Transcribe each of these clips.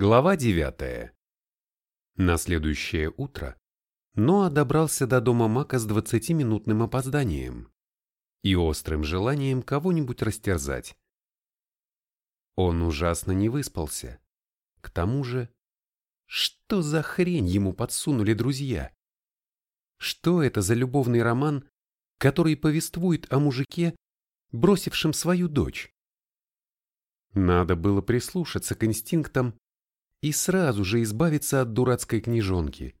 Глава 9. На следующее утро Ноа добрался до дома Мака с 20-минутным опозданием и острым желанием кого-нибудь растерзать. Он ужасно не выспался. К тому же, что за хрень ему подсунули друзья? Что это за любовный роман, который повествует о мужике, бросившем свою дочь? Надо было прислушаться к инстинктам и сразу же избавиться от дурацкой книжонки.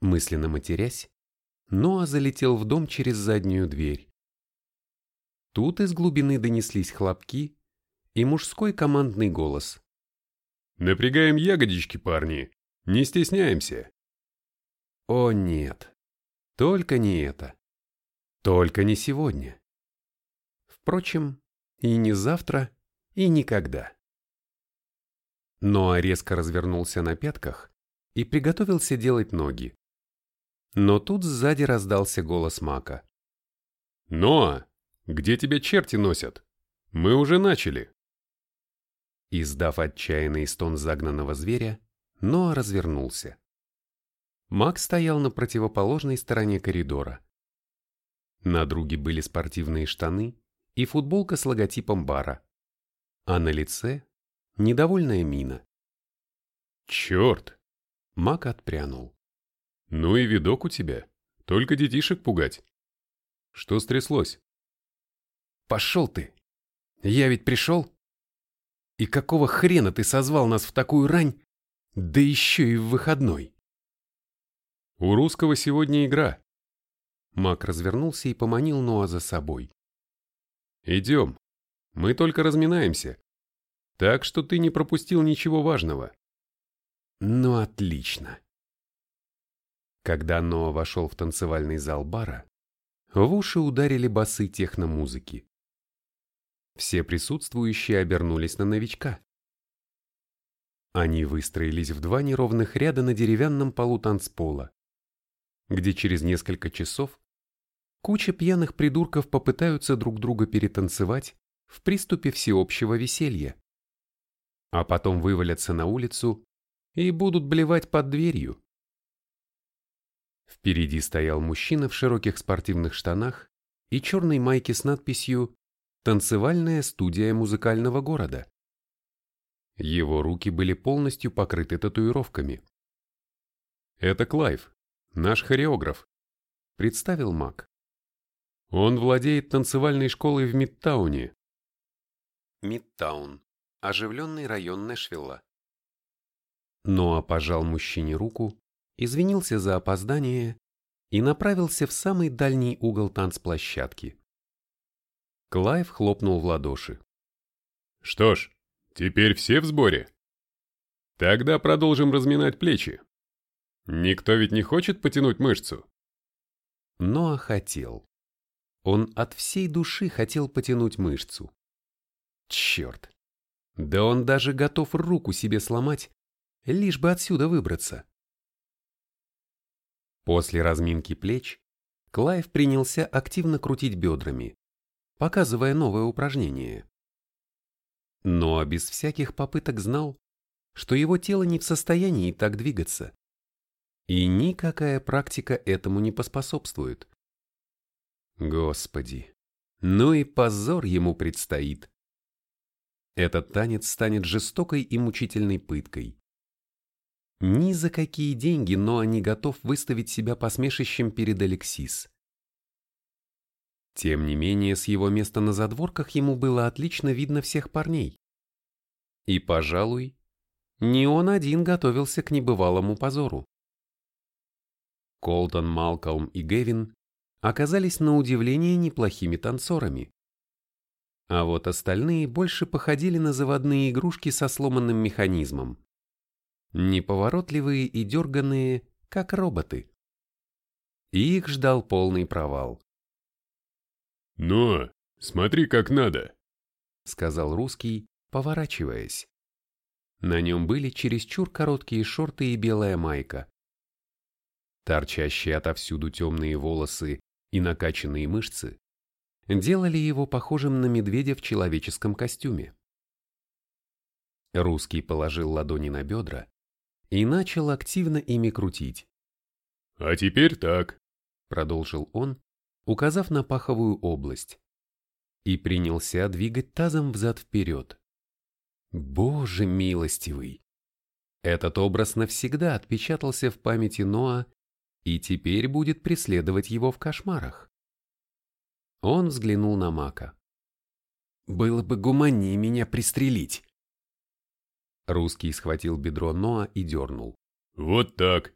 Мысленно матерясь, Ноа залетел в дом через заднюю дверь. Тут из глубины донеслись хлопки и мужской командный голос. «Напрягаем ягодички, парни! Не стесняемся!» О нет, только не это. Только не сегодня. Впрочем, и не завтра, и никогда. Ноа резко развернулся на пятках и приготовился делать ноги. Но тут сзади раздался голос Мака. «Ноа, где тебя черти носят? Мы уже начали!» Издав отчаянный стон загнанного зверя, Ноа развернулся. Мак стоял на противоположной стороне коридора. На друге были спортивные штаны и футболка с логотипом бара, а на лице недовольная мина. «Черт!» Мак отпрянул. «Ну и видок у тебя. Только детишек пугать. Что стряслось?» «Пошел ты! Я ведь пришел? И какого хрена ты созвал нас в такую рань, да еще и в выходной?» «У русского сегодня игра». Мак развернулся и поманил Ноа за собой. «Идем. Мы только разминаемся. Так что ты не пропустил ничего важного. Ну отлично. Когда Ноа вошел в танцевальный зал бара, в уши ударили басы техномузыки. Все присутствующие обернулись на новичка. Они выстроились в два неровных ряда на деревянном полу танцпола, где через несколько часов куча пьяных придурков попытаются друг друга перетанцевать в приступе всеобщего веселья а потом вывалятся на улицу и будут блевать под дверью. Впереди стоял мужчина в широких спортивных штанах и черной майке с надписью «Танцевальная студия музыкального города». Его руки были полностью покрыты татуировками. «Это Клайв, наш хореограф», — представил Мак. «Он владеет танцевальной школой в Мидтауне». Мидтаун оживленный район Нэшвилла. Ноа пожал мужчине руку, извинился за опоздание и направился в самый дальний угол танцплощадки. Клайв хлопнул в ладоши. «Что ж, теперь все в сборе? Тогда продолжим разминать плечи. Никто ведь не хочет потянуть мышцу?» Ноа хотел. Он от всей души хотел потянуть мышцу. Черт, да он даже готов руку себе сломать, лишь бы отсюда выбраться. После разминки плеч Клайв принялся активно крутить бедрами, показывая новое упражнение. Но без всяких попыток знал, что его тело не в состоянии так двигаться. И никакая практика этому не поспособствует. Господи, ну и позор ему предстоит. Этот танец станет жестокой и мучительной пыткой. Ни за какие деньги Ноа не готов выставить себя посмешищем перед Алексис. Тем не менее, с его места на задворках ему было отлично видно всех парней. И, пожалуй, не он один готовился к небывалому позору. Колтон, Малкольм и Гевин оказались на удивление неплохими танцорами. А вот остальные больше походили на заводные игрушки со сломанным механизмом. Неповоротливые и дерганные, как роботы. И их ждал полный провал. «Но, смотри как надо», — сказал русский, поворачиваясь. На нем были чересчур короткие шорты и белая майка. Торчащие отовсюду темные волосы и накачанные мышцы делали его похожим на медведя в человеческом костюме. Русский положил ладони на бедра и начал активно ими крутить. «А теперь так», — продолжил он, указав на паховую область, и принялся двигать тазом взад-вперед. Боже милостивый! Этот образ навсегда отпечатался в памяти Ноа и теперь будет преследовать его в кошмарах. Он взглянул на Мака. «Было бы гуманнее меня пристрелить!» Русский схватил бедро Ноа и дернул. «Вот так!»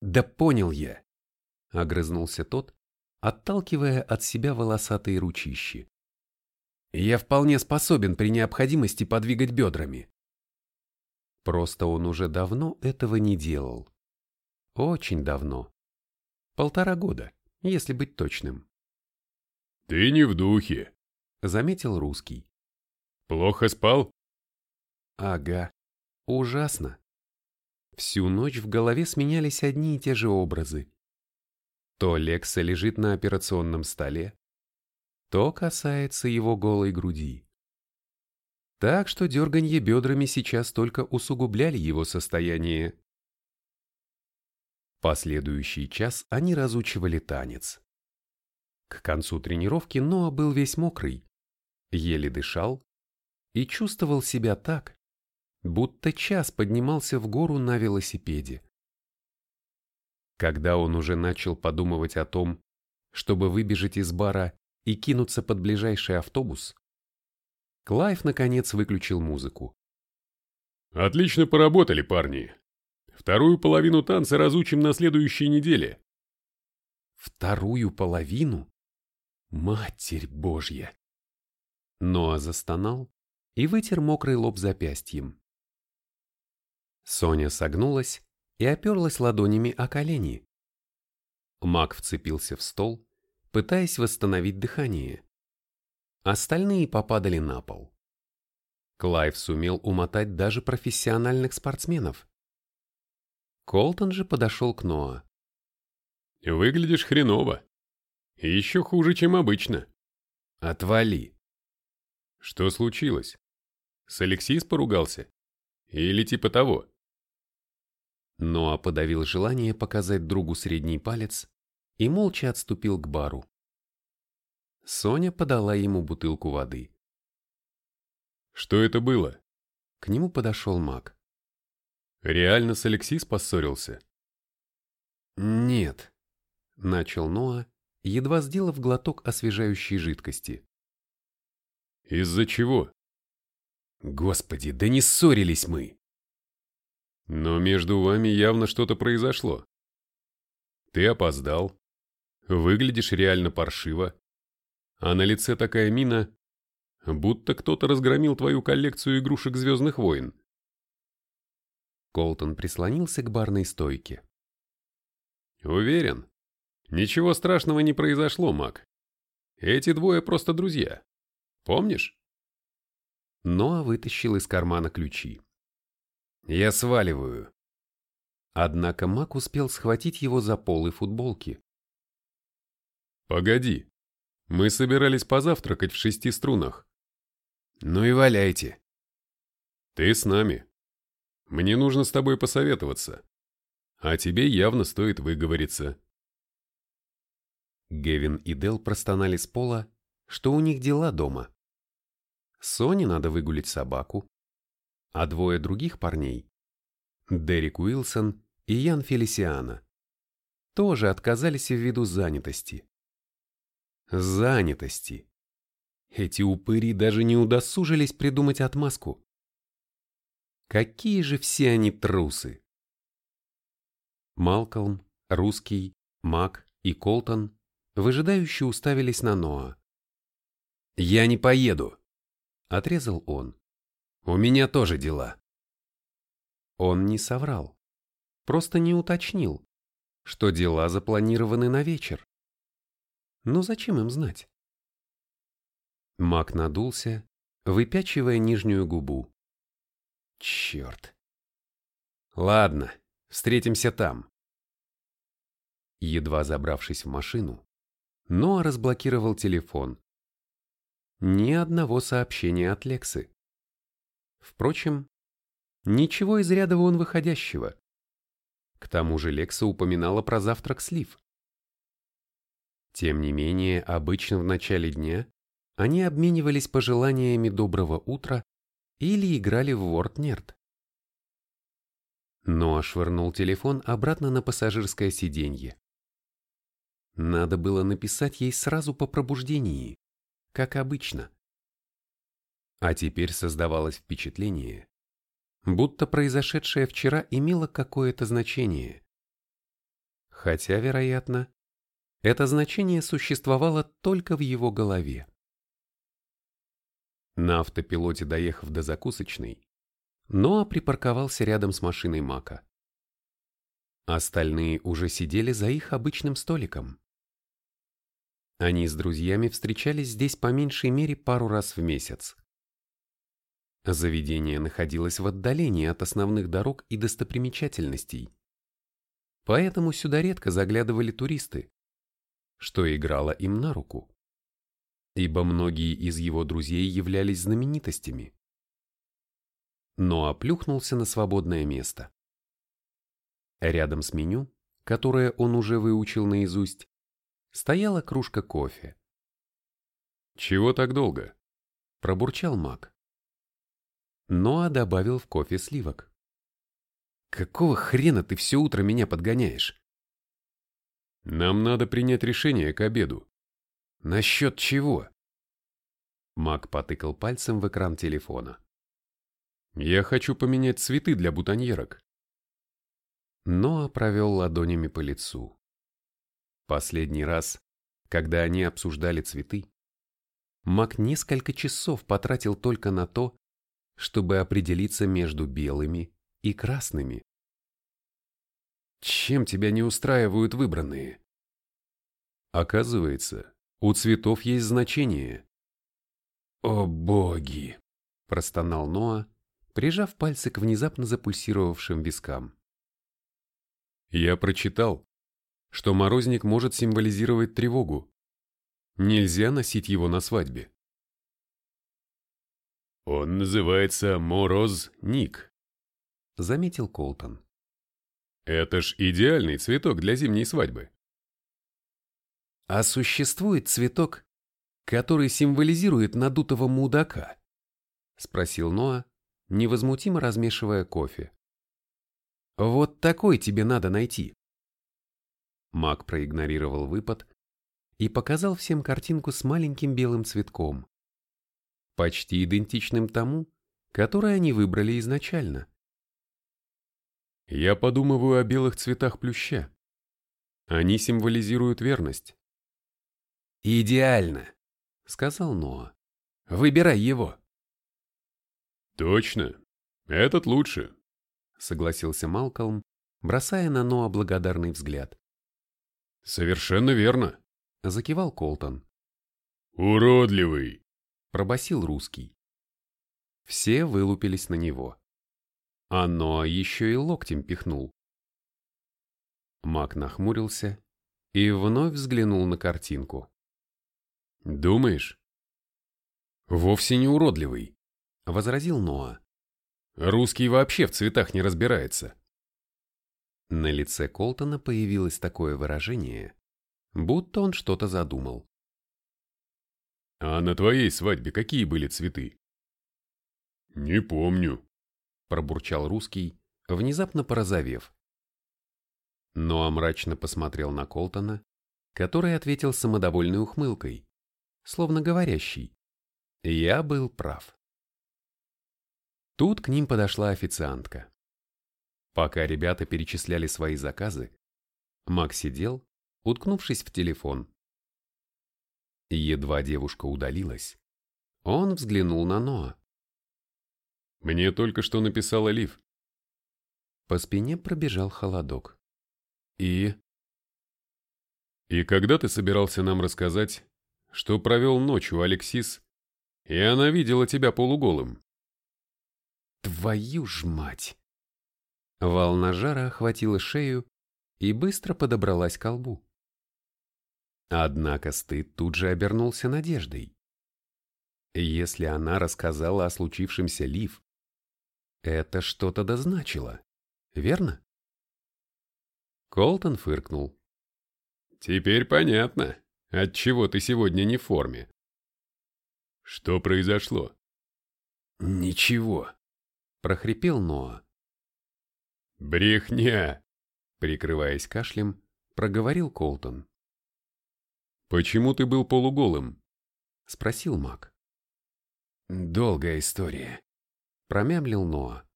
«Да понял я!» — огрызнулся тот, отталкивая от себя волосатые ручищи. «Я вполне способен при необходимости подвигать бедрами». Просто он уже давно этого не делал. Очень давно. Полтора года, если быть точным. «Ты не в духе», — заметил русский. «Плохо спал?» Ага, ужасно. Всю ночь в голове сменялись одни и те же образы. То Лекса лежит на операционном столе, то касается его голой груди. Так что дерганье бедрами сейчас только усугубляли его состояние. Последующий час они разучивали танец. К концу тренировки Ноа был весь мокрый, еле дышал и чувствовал себя так, будто час поднимался в гору на велосипеде. Когда он уже начал подумывать о том, чтобы выбежать из бара и кинуться под ближайший автобус, Клайв наконец выключил музыку. «Отлично поработали, парни. Вторую половину танца разучим на следующей неделе». «Вторую половину? Матерь Божья!» Ноа застонал и вытер мокрый лоб запястьем. Соня согнулась и оперлась ладонями о колени. Мак вцепился в стол, пытаясь восстановить дыхание. Остальные попадали на пол. Клайв сумел умотать даже профессиональных спортсменов. Колтон же подошел к Ноа. «Выглядишь хреново. Еще хуже, чем обычно». «Отвали». «Что случилось? С Алексис поругался? Или типа того?» Ноа подавил желание показать другу средний палец и молча отступил к бару. Соня подала ему бутылку воды. «Что это было?» К нему подошел маг. «Реально с Алексис поссорился?» «Нет», — начал Ноа, едва сделав глоток освежающей жидкости. «Из-за чего?» «Господи, да не ссорились мы!» «Но между вами явно что-то произошло. Ты опоздал, выглядишь реально паршиво, а на лице такая мина, будто кто-то разгромил твою коллекцию игрушек «Звездных войн». Колтон прислонился к барной стойке. «Уверен, ничего страшного не произошло, Мак. Эти двое просто друзья. Помнишь?» Ноа вытащил из кармана ключи. «Я сваливаю». Однако Мак успел схватить его за полы футболки. «Погоди», мы собирались позавтракать в шести струнах. Ну и валяйте. Ты с нами. Мне нужно с тобой посоветоваться. А тебе явно стоит выговориться. Гевин и Дел простонали с пола, что у них дела дома. Соне надо выгулить собаку, а двое других парней, Дерек Уилсон и Ян Фелисиана, тоже отказались ввиду занятости занятости. Эти упыри даже не удосужились придумать отмазку. Какие же все они трусы! Малкольм, Русский, Мак и Колтон выжидающе уставились на Ноа. «Я не поеду», — отрезал он. «У меня тоже дела». Он не соврал, просто не уточнил, что дела запланированы на вечер. Но зачем им знать? Мак надулся, выпячивая нижнюю губу. Черт. Ладно, встретимся там. Едва забравшись в машину, Ноа разблокировал телефон. Ни одного сообщения от Лексы. Впрочем, Ничего из ряда вон выходящего. К тому же Лекса упоминала про завтрак слив. Тем не менее, обычно в начале дня они обменивались пожеланиями доброго утра или играли в Wordnerd. Ноа швырнул телефон обратно на пассажирское сиденье. Надо было написать ей сразу по пробуждении, как обычно. А теперь создавалось впечатление, будто произошедшее вчера имело какое-то значение. Хотя, вероятно, это значение существовало только в его голове. На автопилоте доехав до закусочной, Ноа припарковался рядом с машиной Мака. Остальные уже сидели за их обычным столиком. Они с друзьями встречались здесь по меньшей мере пару раз в месяц. Заведение находилось в отдалении от основных дорог и достопримечательностей. Поэтому сюда редко заглядывали туристы, что играло им на руку. Ибо многие из его друзей являлись знаменитостями но оплюхнулся на свободное место. Рядом с меню, которое он уже выучил наизусть, стояла кружка кофе. «Чего так долго?» – пробурчал маг. Ноа добавил в кофе сливок. «Какого хрена ты все утро меня подгоняешь?» «Нам надо принять решение к обеду». «Насчет чего?» Маг потыкал пальцем в экран телефона. Я хочу поменять цветы для бутоньерок. Ноа провел ладонями по лицу. Последний раз, когда они обсуждали цветы, Мак несколько часов потратил только на то, чтобы определиться между белыми и красными. Чем тебя не устраивают выбранные? Оказывается, у цветов есть значение. О боги! простонал Ноа, прижав пальцы к внезапно запульсировавшим вискам. Я прочитал, что морозник может символизировать тревогу. Нельзя носить его на свадьбе. Он называется Мороз-Ник, заметил Колтон. Это ж идеальный цветок для зимней свадьбы. А существует цветок, который символизирует надутого мудака? Спросил Ноа, невозмутимо размешивая кофе. «Вот такой тебе надо найти!» Маг проигнорировал выпад и показал всем картинку с маленьким белым цветком, почти идентичным тому, который они выбрали изначально. «Я подумываю о белых цветах плюща. Они символизируют верность». «Идеально!» — сказал Ноа. «Выбирай его!» «Точно. Этот лучше», — согласился Малкольм, бросая на Ноа благодарный взгляд. «Совершенно верно», — закивал Колтон. «Уродливый», — пробасил русский. Все вылупились на него. Ноа еще и локтем пихнул. Мак нахмурился и вновь взглянул на картинку. «Думаешь?» «Вовсе не уродливый», — возразил Ноа. «Русский вообще в цветах не разбирается». На лице Колтона появилось такое выражение, будто он что-то задумал. «А на твоей свадьбе какие были цветы?» «Не помню», — пробурчал русский, внезапно порозовев. Ноа мрачно посмотрел на Колтона, который ответил самодовольной ухмылкой, словно говорящий. «Я был прав». Тут к ним подошла официантка. Пока ребята перечисляли свои заказы, Макс сидел, уткнувшись в телефон. Едва девушка удалилась, он взглянул на Ноа. «Мне только что написала Лив». По спине пробежал холодок. «И?» «И когда ты собирался нам рассказать, что провел ночь у Алексис, и она видела тебя полуголым?» Твою ж мать! Волна жара охватила шею и быстро подобралась к колбу. Однако стыд тут же обернулся надеждой. Если она рассказала о случившемся Лив, Это что-то дозначило, верно? Колтон фыркнул. Теперь понятно, отчего ты сегодня не в форме. Что произошло? Ничего, прохрипел Ноа. Брехня, прикрываясь кашлем, проговорил Колтон. Почему ты был полуголым? спросил Мак. Долгая история, промямлил Ноа.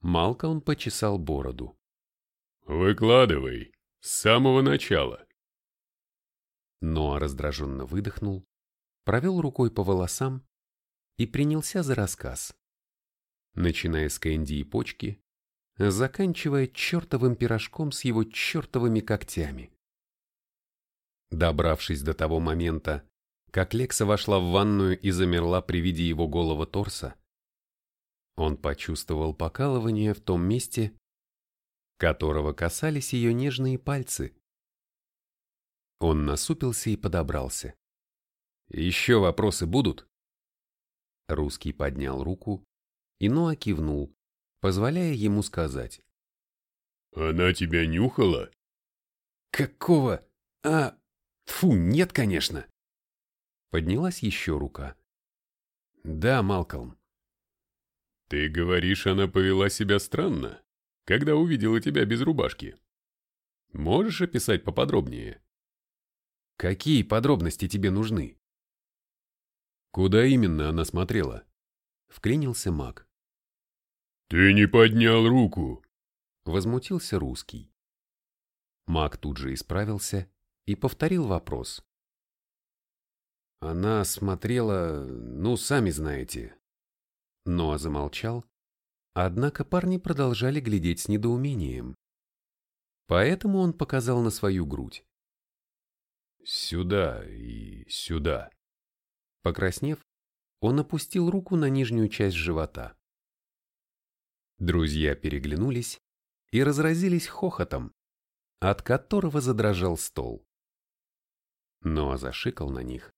Малкольм почесал бороду. Выкладывай, с самого начала. Ноа раздраженно выдохнул, провел рукой по волосам и принялся за рассказ. Начиная с Кэнди и почки, заканчивая чертовым пирожком с его чертовыми когтями. Добравшись до того момента, как Лекса вошла в ванную и замерла при виде его голого торса, он почувствовал покалывание в том месте, которого касались ее нежные пальцы. Он насупился и подобрался. «Еще вопросы будут?» Русский поднял руку, и Ноа кивнул, позволяя ему сказать. «Она тебя нюхала?» «Какого? А, фу, нет, конечно!» Поднялась еще рука. «Да, Малкольм». «Ты говоришь, она повела себя странно, когда увидела тебя без рубашки. Можешь описать поподробнее?» «Какие подробности тебе нужны?» «Куда именно она смотрела?» Вклинился маг. «Ты не поднял руку!» Возмутился русский. Маг тут же исправился и повторил вопрос. Она смотрела, ну, сами знаете. Ноа замолчал, однако парни продолжали глядеть с недоумением. Поэтому он показал на свою грудь. «Сюда и сюда». Покраснев, он опустил руку на нижнюю часть живота. Друзья переглянулись и разразились хохотом, от которого задрожал стол. Ноа зашикал на них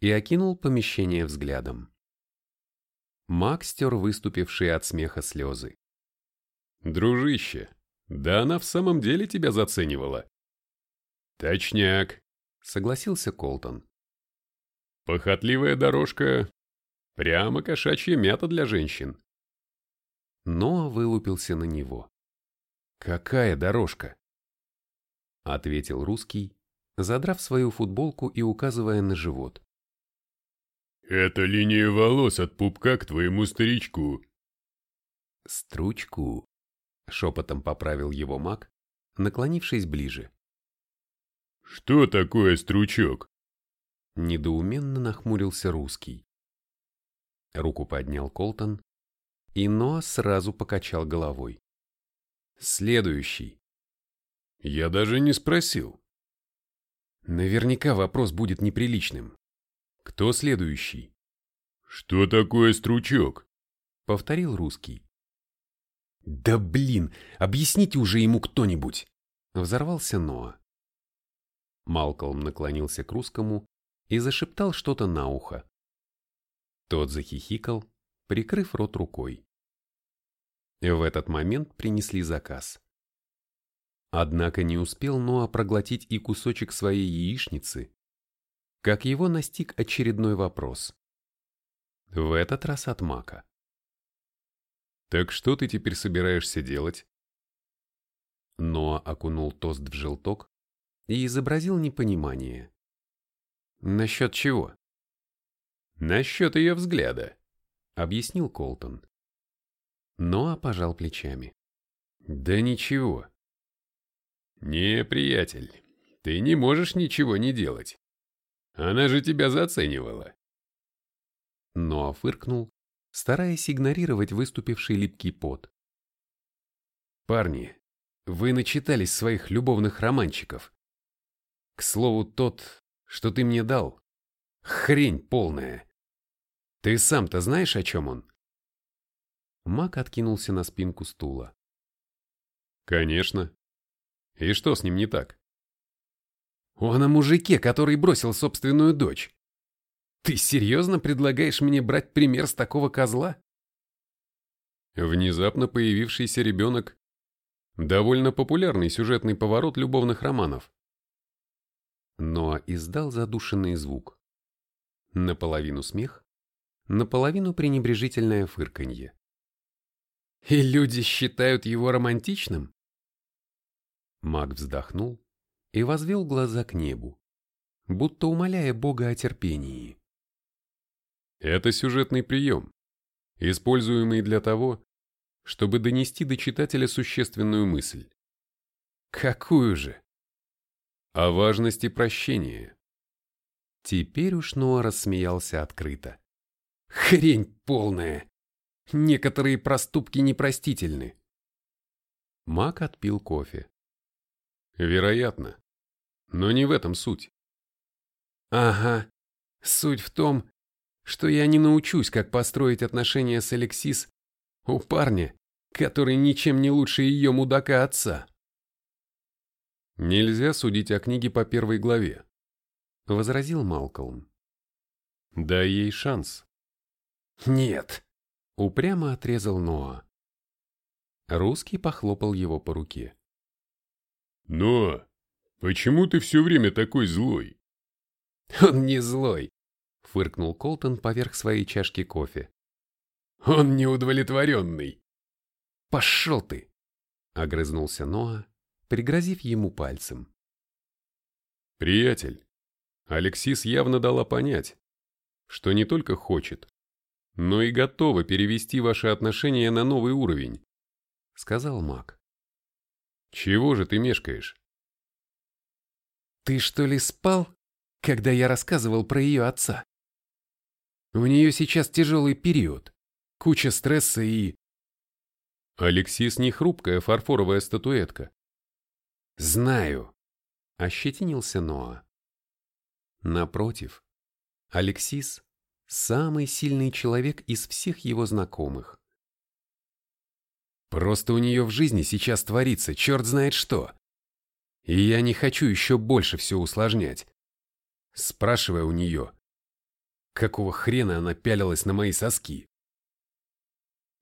и окинул помещение взглядом. Мак стер выступившие от смеха слезы. «Дружище, да она в самом деле тебя заценивала». «Точняк», — согласился Колтон. «Похотливая дорожка — прямо кошачья мята для женщин». Ноа вылупился на него. «Какая дорожка?» Ответил русский, задрав свою футболку и указывая на живот. «Это линия волос от пупка к твоему старичку». «Стручку», — шепотом поправил его маг, наклонившись ближе. «Что такое стручок?» Недоуменно нахмурился русский. Руку поднял Колтон, и Ноа сразу покачал головой. «Следующий». «Я даже не спросил». «Наверняка вопрос будет неприличным. Кто следующий? Что такое стручок? Повторил русский. Да блин, объясните уже ему кто-нибудь. Взорвался Ноа. Малкольм наклонился к русскому и зашептал что-то на ухо. Тот захихикал, прикрыв рот рукой. В этот момент принесли заказ. Однако не успел Ноа проглотить и кусочек своей яичницы, как его настиг очередной вопрос. В этот раз от Мака. «Так что ты теперь собираешься делать?» Ноа окунул тост в желток и изобразил непонимание. «Насчет чего?» «Насчет ее взгляда», — объяснил Колтон. Ноа пожал плечами. «Да ничего». «Не, приятель, ты не можешь ничего не делать. Она же тебя заценивала. Ноа фыркнул, стараясь игнорировать выступивший липкий пот. «Парни, вы начитались своих любовных романчиков. К слову, тот, что ты мне дал, хрень полная. Ты сам-то знаешь, о чем он?» Мак откинулся на спинку стула. «Конечно. И что с ним не так?» Он о мужике, который бросил собственную дочь. Ты серьезно предлагаешь мне брать пример с такого козла? Внезапно появившийся ребенок – довольно популярный сюжетный поворот любовных романов. Ноа издал задушенный звук. Наполовину смех, наполовину пренебрежительное фырканье. «И люди считают его романтичным?» Маг вздохнул и возвел глаза к небу, будто умоляя Бога о терпении. Это сюжетный прием, используемый для того, чтобы донести до читателя существенную мысль. Какую же? О важности прощения. Теперь уж Ноа рассмеялся открыто. Хрень полная! Некоторые проступки непростительны. Мак отпил кофе. Вероятно. Но не в этом суть. Ага. Суть в том, что я не научусь, как построить отношения с Алексис у парня, который ничем не лучше ее мудака отца. Нельзя судить о книге по первой главе, возразил Малкольм. Дай ей шанс. Нет, упрямо отрезал Ноа. Русский похлопал его по руке. «Ноа, почему ты все время такой злой?» «Он не злой фыркнул Колтон поверх своей чашки кофе. «Он неудовлетворенный!» «Пошел ты!» — огрызнулся Ноа, пригрозив ему пальцем. «Приятель, Алексис явно дала понять, что не только хочет, но и готова перевести ваши отношения на новый уровень», — сказал маг. «Чего же ты мешкаешь?» «Ты что ли спал, когда я рассказывал про ее отца?» У нее сейчас тяжелый период, куча стресса и... Алексис не хрупкая фарфоровая статуэтка. Знаю, ощетинился Ноа. Напротив, Алексис – самый сильный человек из всех его знакомых. Просто у нее в жизни сейчас творится черт знает что. И я не хочу еще больше все усложнять. Спрашивая у нее, Какого хрена она пялилась на мои соски?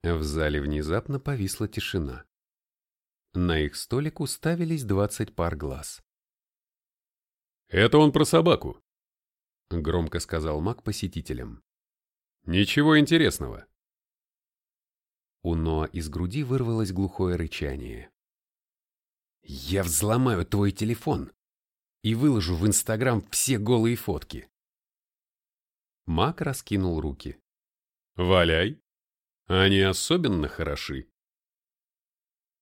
В зале внезапно повисла тишина. На их столик уставились двадцать пар глаз. «Это он про собаку», — громко сказал маг посетителям. «Ничего интересного». У Ноа из груди вырвалось глухое рычание. «Я взломаю твой телефон и выложу в Инстаграм все голые фотки. Мак раскинул руки. «Валяй! Они особенно хороши!»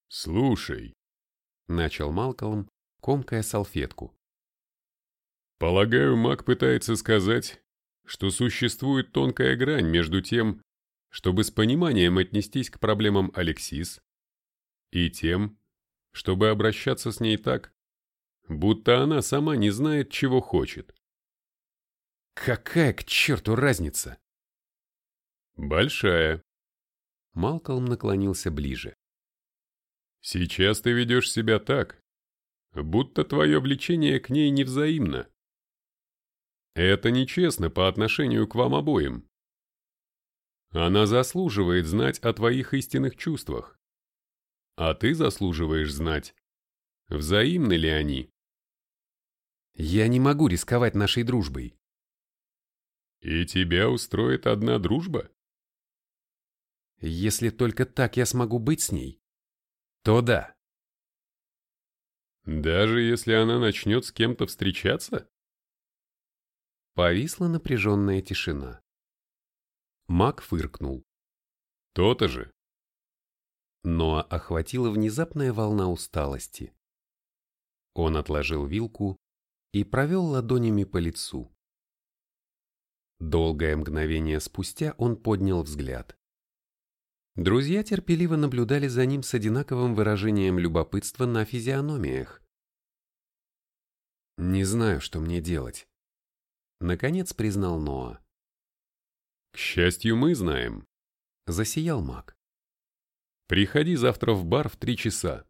«Слушай», — начал Малкольм, комкая салфетку. «Полагаю, Мак пытается сказать, что существует тонкая грань между тем, чтобы с пониманием отнестись к проблемам Алексис, и тем, чтобы обращаться с ней так, будто она сама не знает, чего хочет. Какая к черту разница? Большая. Малкольм наклонился ближе. Сейчас ты ведешь себя так, будто твое влечение к ней невзаимно. Это нечестно по отношению к вам обоим. Она заслуживает знать о твоих истинных чувствах. А ты заслуживаешь знать, взаимны ли они. Я не могу рисковать нашей дружбой. И тебя устроит одна дружба? Если только так я смогу быть с ней, то да. Даже если она начнет с кем-то встречаться? Повисла напряженная тишина. Мак фыркнул. То-то же. Но охватила внезапная волна усталости. Он отложил вилку и провел ладонями по лицу. Долгое мгновение спустя он поднял взгляд. Друзья терпеливо наблюдали за ним с одинаковым выражением любопытства на физиономиях. «Не знаю, что мне делать», — наконец признал Ноа. «К счастью, мы знаем», — засиял маг. «Приходи завтра в бар в три часа».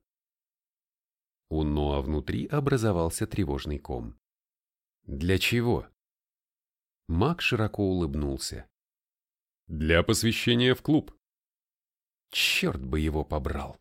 У Ноа внутри образовался тревожный ком. «Для чего?» Мак широко улыбнулся. «Для посвящения в клуб. Черт бы его побрал.